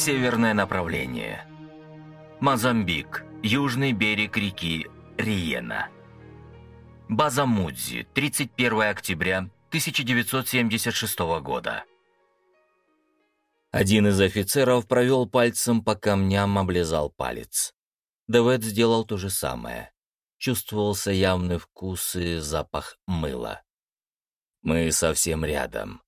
Северное направление. Мозамбик. Южный берег реки Риена. База Мудзи. 31 октября 1976 года. Один из офицеров провел пальцем по камням, облизал палец. Девет сделал то же самое. Чувствовался явный вкус и запах мыла. Мы совсем рядом.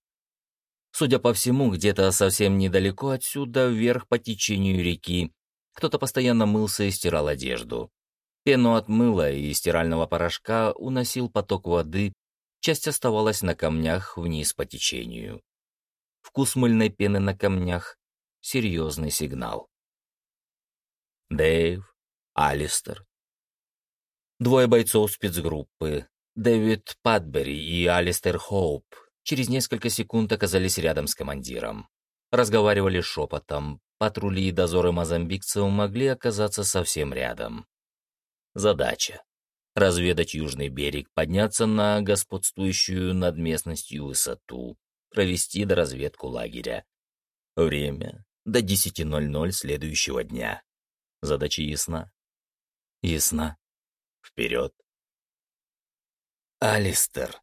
Судя по всему, где-то совсем недалеко отсюда, вверх по течению реки, кто-то постоянно мылся и стирал одежду. Пену от мыла и стирального порошка уносил поток воды, часть оставалась на камнях вниз по течению. Вкус мыльной пены на камнях — серьезный сигнал. Дэйв, Алистер. Двое бойцов спецгруппы, Дэвид Падбери и Алистер Хоуп, через несколько секунд оказались рядом с командиром. Разговаривали шепотом, патрули и дозоры мозамбикцев могли оказаться совсем рядом. Задача — разведать южный берег, подняться на господствующую над местностью высоту, провести доразведку лагеря. Время — до 10.00 следующего дня. Задача ясна? Ясна. Вперед. Алистер.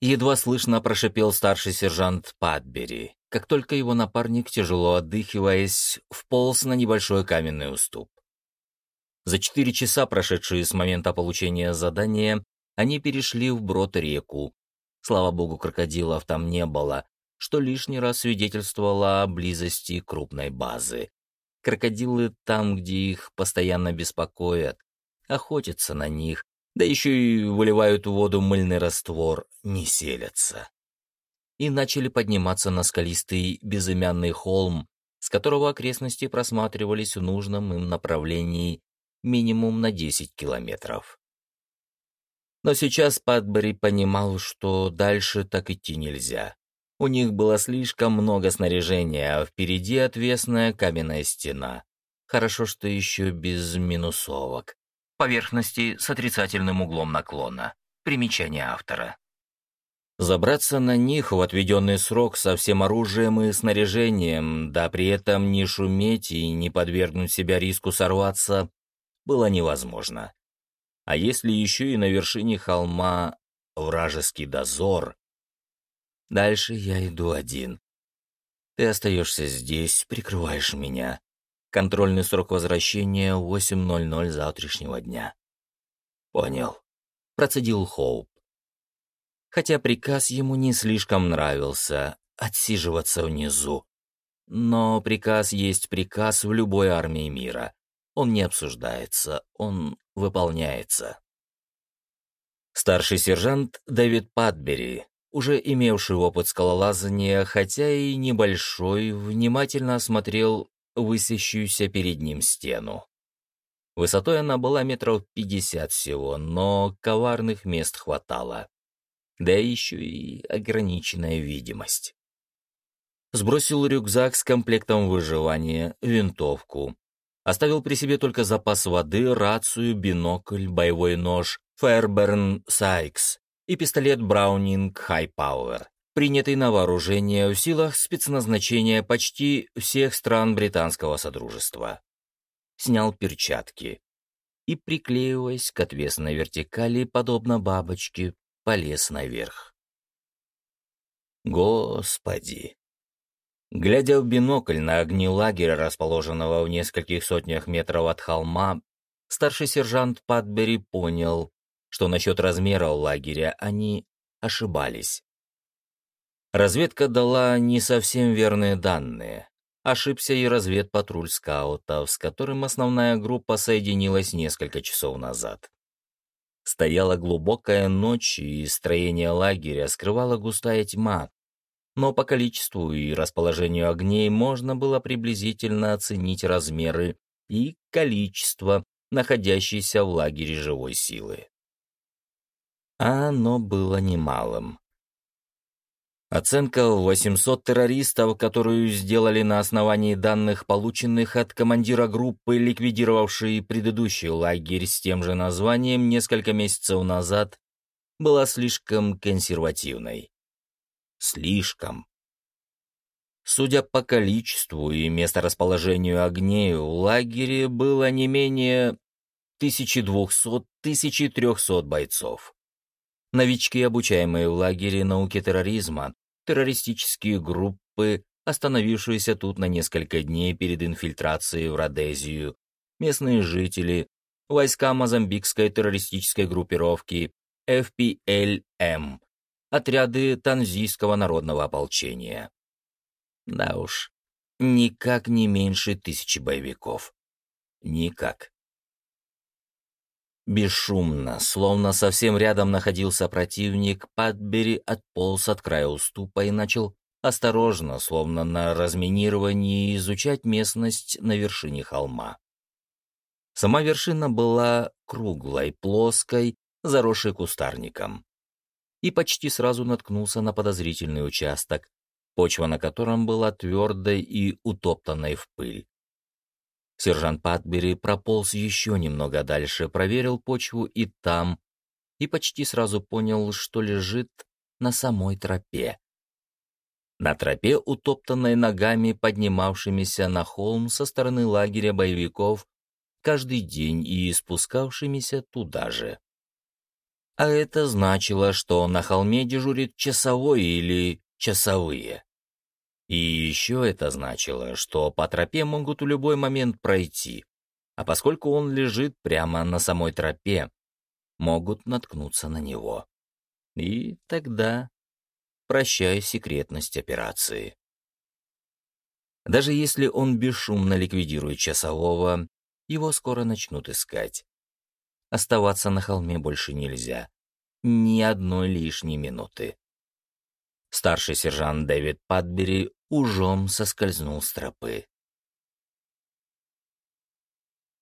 Едва слышно прошипел старший сержант Падбери, как только его напарник, тяжело отдыхиваясь, вполз на небольшой каменный уступ. За четыре часа, прошедшие с момента получения задания, они перешли вброд реку. Слава богу, крокодилов там не было, что лишний раз свидетельствовало о близости крупной базы. Крокодилы там, где их постоянно беспокоят, охотятся на них, да еще и выливают в воду мыльный раствор, не селятся. И начали подниматься на скалистый безымянный холм, с которого окрестности просматривались в нужном им направлении минимум на 10 километров. Но сейчас Падбери понимал, что дальше так идти нельзя. У них было слишком много снаряжения, а впереди отвесная каменная стена. Хорошо, что еще без минусовок поверхности с отрицательным углом наклона. Примечание автора. Забраться на них в отведенный срок со всем оружием и снаряжением, да при этом не шуметь и не подвергнуть себя риску сорваться, было невозможно. А если еще и на вершине холма вражеский дозор? Дальше я иду один. Ты остаешься здесь, прикрываешь меня. Контрольный срок возвращения 8.00 завтрашнего дня. Понял. Процедил Хоуп. Хотя приказ ему не слишком нравился — отсиживаться внизу. Но приказ есть приказ в любой армии мира. Он не обсуждается, он выполняется. Старший сержант Дэвид Падбери, уже имевший опыт скалолазания, хотя и небольшой, внимательно осмотрел высящуюся перед ним стену. Высотой она была метров пятьдесят всего, но коварных мест хватало. Да еще и ограниченная видимость. Сбросил рюкзак с комплектом выживания, винтовку. Оставил при себе только запас воды, рацию, бинокль, боевой нож, Fairburn Сайкс и пистолет Браунинг High Power принятый на вооружение в силах спецназначения почти всех стран британского содружества. Снял перчатки и, приклеиваясь к отвесной вертикали, подобно бабочке, полез наверх. Господи! Глядя в бинокль на огни лагеря, расположенного в нескольких сотнях метров от холма, старший сержант Падбери понял, что насчет размера лагеря они ошибались. Разведка дала не совсем верные данные. Ошибся и разведпатруль скаутов, с которым основная группа соединилась несколько часов назад. Стояла глубокая ночь, и строение лагеря скрывала густая тьма, но по количеству и расположению огней можно было приблизительно оценить размеры и количество находящейся в лагере живой силы. А оно было немалым. Оценка в 800 террористов, которую сделали на основании данных, полученных от командира группы, ликвидировавшей предыдущий лагерь с тем же названием несколько месяцев назад, была слишком консервативной. Слишком. Судя по количеству и месторасположению огней, в лагере было не менее 1200-1300 бойцов. Новички, обучаемые в лагере науки терроризма, террористические группы, остановившиеся тут на несколько дней перед инфильтрацией в Родезию, местные жители, войска мозамбикской террористической группировки FPLM, отряды Танзийского народного ополчения. Да уж, никак не меньше тысячи боевиков. Никак. Бесшумно, словно совсем рядом находился противник, Падбери отполз от края уступа и начал осторожно, словно на разминировании, изучать местность на вершине холма. Сама вершина была круглой, плоской, заросшей кустарником. И почти сразу наткнулся на подозрительный участок, почва на котором была твердой и утоптанной в пыль. Сержант Патбери прополз еще немного дальше, проверил почву и там, и почти сразу понял, что лежит на самой тропе. На тропе, утоптанной ногами, поднимавшимися на холм со стороны лагеря боевиков, каждый день и спускавшимися туда же. А это значило, что на холме дежурит часовой или часовые. И еще это значило, что по тропе могут в любой момент пройти, а поскольку он лежит прямо на самой тропе, могут наткнуться на него. И тогда прощай секретность операции. Даже если он бесшумно ликвидирует часового, его скоро начнут искать. Оставаться на холме больше нельзя. Ни одной лишней минуты. Старший сержант Дэвид Падбери ужом соскользнул с тропы.